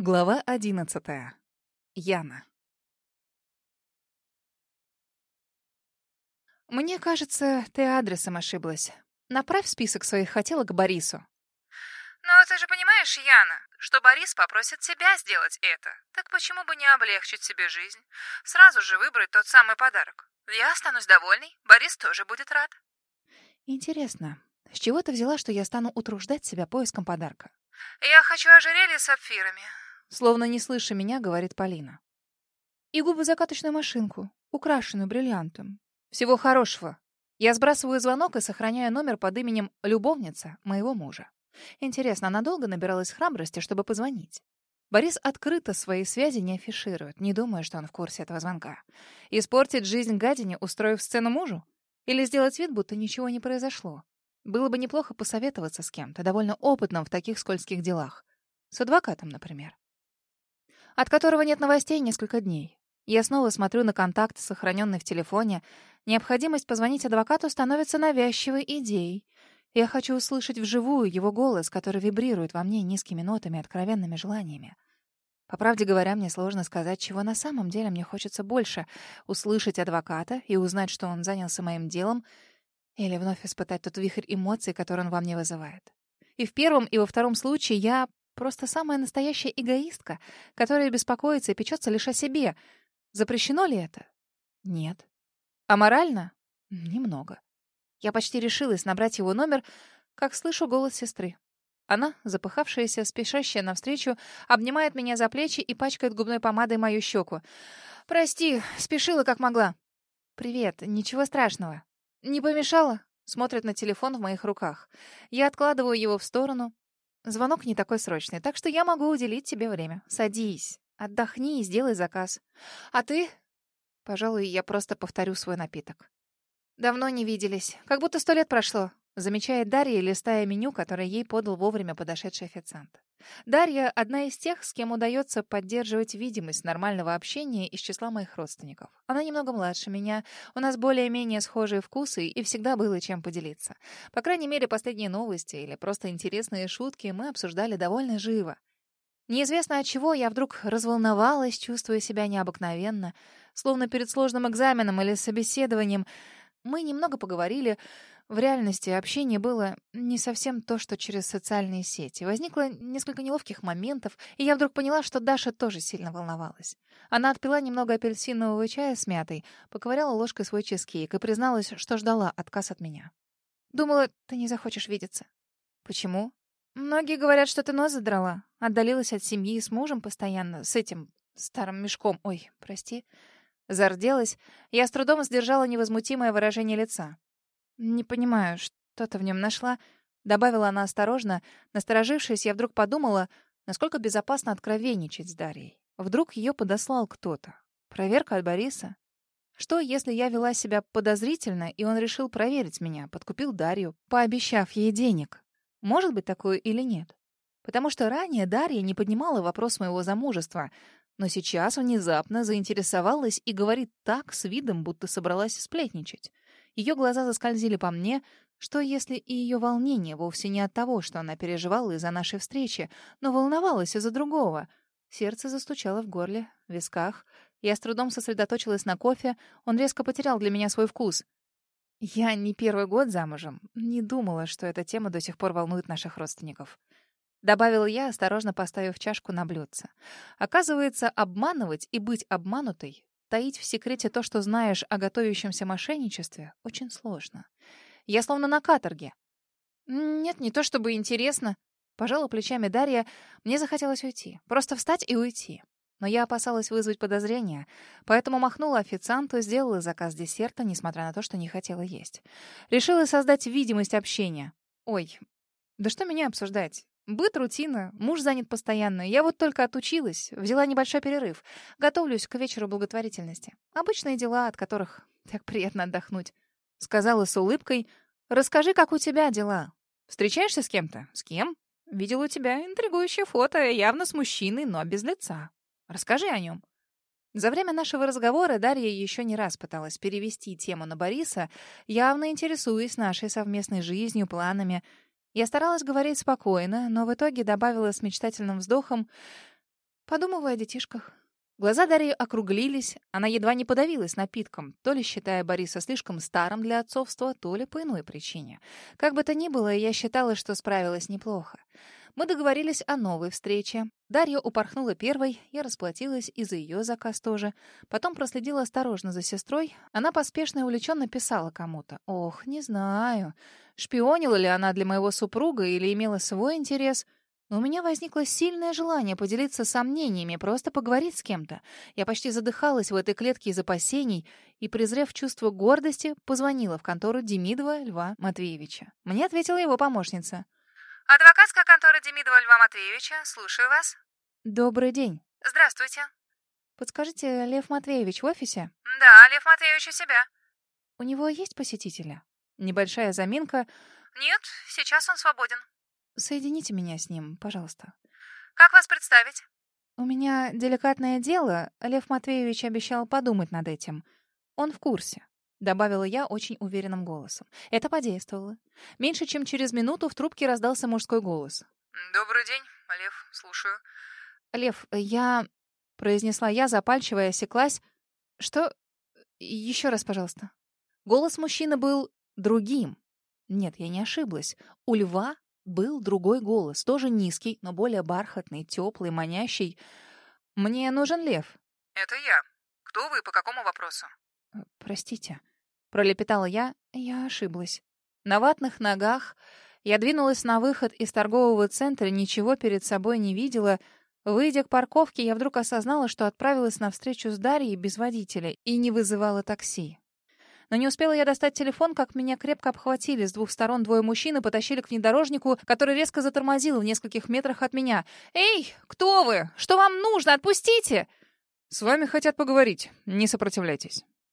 Глава одиннадцатая. Яна. «Мне кажется, ты адресом ошиблась. Направь список своих хотелок Борису». «Но ты же понимаешь, Яна, что Борис попросит тебя сделать это. Так почему бы не облегчить себе жизнь? Сразу же выбрать тот самый подарок. Я останусь довольной, Борис тоже будет рад». «Интересно, с чего ты взяла, что я стану утруждать себя поиском подарка?» «Я хочу ожерелье с сапфирами. Словно не слыша меня, говорит Полина. И губы закаточную машинку, украшенную бриллиантом. Всего хорошего. Я сбрасываю звонок и сохраняю номер под именем «Любовница» моего мужа. Интересно, она долго набиралась храбрости, чтобы позвонить? Борис открыто свои связи не афиширует, не думая, что он в курсе этого звонка. Испортить жизнь гадине, устроив сцену мужу? Или сделать вид, будто ничего не произошло? Было бы неплохо посоветоваться с кем-то, довольно опытным в таких скользких делах. С адвокатом, например от которого нет новостей несколько дней. Я снова смотрю на контакт, сохраненный в телефоне. Необходимость позвонить адвокату становится навязчивой идеей. Я хочу услышать вживую его голос, который вибрирует во мне низкими нотами, откровенными желаниями. По правде говоря, мне сложно сказать, чего на самом деле мне хочется больше — услышать адвоката и узнать, что он занялся моим делом, или вновь испытать тот вихрь эмоций, который он во мне вызывает. И в первом, и во втором случае я Просто самая настоящая эгоистка, которая беспокоится и печется лишь о себе. Запрещено ли это? Нет. А морально? Немного. Я почти решилась набрать его номер, как слышу голос сестры. Она, запыхавшаяся, спешащая навстречу, обнимает меня за плечи и пачкает губной помадой мою щеку. «Прости, спешила как могла». «Привет, ничего страшного». «Не помешала?» — смотрит на телефон в моих руках. Я откладываю его в сторону, Звонок не такой срочный, так что я могу уделить тебе время. Садись, отдохни и сделай заказ. А ты? Пожалуй, я просто повторю свой напиток. Давно не виделись, как будто сто лет прошло, замечает Дарья, листая меню, которое ей подал вовремя подошедший официант. Дарья — одна из тех, с кем удается поддерживать видимость нормального общения из числа моих родственников. Она немного младше меня, у нас более-менее схожие вкусы и всегда было чем поделиться. По крайней мере, последние новости или просто интересные шутки мы обсуждали довольно живо. Неизвестно от чего я вдруг разволновалась, чувствуя себя необыкновенно, словно перед сложным экзаменом или собеседованием — мы немного поговорили. В реальности общение было не совсем то, что через социальные сети. Возникло несколько неловких моментов, и я вдруг поняла, что Даша тоже сильно волновалась. Она отпила немного апельсинового чая с мятой, поковыряла ложкой свой чизкейк и призналась, что ждала отказ от меня. «Думала, ты не захочешь видеться». «Почему?» «Многие говорят, что ты нос задрала. Отдалилась от семьи с мужем постоянно, с этим старым мешком. Ой, прости». Зарделась, я с трудом сдержала невозмутимое выражение лица. «Не понимаю, что-то в нем нашла», — добавила она осторожно. Насторожившись, я вдруг подумала, насколько безопасно откровенничать с Дарьей. Вдруг ее подослал кто-то. Проверка от Бориса. Что, если я вела себя подозрительно, и он решил проверить меня, подкупил Дарью, пообещав ей денег? Может быть такое или нет? Потому что ранее Дарья не поднимала вопрос моего замужества, но сейчас внезапно заинтересовалась и говорит так, с видом, будто собралась сплетничать. Ее глаза заскользили по мне, что если и ее волнение вовсе не от того, что она переживала из-за нашей встречи, но волновалась из-за другого. Сердце застучало в горле, в висках. Я с трудом сосредоточилась на кофе, он резко потерял для меня свой вкус. Я не первый год замужем, не думала, что эта тема до сих пор волнует наших родственников. Добавил я, осторожно поставив чашку на блюдце. Оказывается, обманывать и быть обманутой, таить в секрете то, что знаешь о готовящемся мошенничестве, очень сложно. Я словно на каторге. Нет, не то чтобы интересно. Пожала плечами Дарья. Мне захотелось уйти. Просто встать и уйти. Но я опасалась вызвать подозрения, поэтому махнула официанту, сделала заказ десерта, несмотря на то, что не хотела есть. Решила создать видимость общения. Ой, да что меня обсуждать? Быт, рутина, муж занят постоянно. Я вот только отучилась, взяла небольшой перерыв. Готовлюсь к вечеру благотворительности. Обычные дела, от которых так приятно отдохнуть. Сказала с улыбкой. «Расскажи, как у тебя дела? Встречаешься с кем-то? С кем? Видел у тебя интригующее фото, явно с мужчиной, но без лица. Расскажи о нем». За время нашего разговора Дарья еще не раз пыталась перевести тему на Бориса, явно интересуясь нашей совместной жизнью, планами — я старалась говорить спокойно, но в итоге добавила с мечтательным вздохом «Подумываю о детишках». Глаза Дарьи округлились, она едва не подавилась напитком, то ли считая Бориса слишком старым для отцовства, то ли по иной причине. Как бы то ни было, я считала, что справилась неплохо. Мы договорились о новой встрече. Дарья упорхнула первой, я расплатилась и за ее заказ тоже. Потом проследила осторожно за сестрой. Она поспешно и увлеченно писала кому-то. Ох, не знаю, шпионила ли она для моего супруга или имела свой интерес. Но у меня возникло сильное желание поделиться сомнениями, просто поговорить с кем-то. Я почти задыхалась в этой клетке из опасений и, презрев чувство гордости, позвонила в контору Демидова Льва Матвеевича. Мне ответила его помощница — Адвокатская контора Демидова Льва Матвеевича. Слушаю вас. Добрый день. Здравствуйте. Подскажите, Лев Матвеевич в офисе? Да, Лев Матвеевич у себя. У него есть посетители? Небольшая заминка. Нет, сейчас он свободен. Соедините меня с ним, пожалуйста. Как вас представить? У меня деликатное дело. Лев Матвеевич обещал подумать над этим. Он в курсе. Добавила я очень уверенным голосом. Это подействовало. Меньше чем через минуту в трубке раздался мужской голос. «Добрый день, Лев, слушаю». «Лев, я...» — произнесла я, запальчивая, осеклась. «Что? Еще раз, пожалуйста». Голос мужчины был другим. Нет, я не ошиблась. У льва был другой голос, тоже низкий, но более бархатный, теплый, манящий. «Мне нужен лев». «Это я. Пролепетала я, я ошиблась. На ватных ногах я двинулась на выход из торгового центра, ничего перед собой не видела. Выйдя к парковке, я вдруг осознала, что отправилась на встречу с Дарьей без водителя и не вызывала такси. Но не успела я достать телефон, как меня крепко обхватили. С двух сторон двое мужчин и потащили к внедорожнику, который резко затормозил в нескольких метрах от меня. «Эй, кто вы? Что вам нужно? Отпустите!» «С вами хотят поговорить. Не сопротивляйтесь».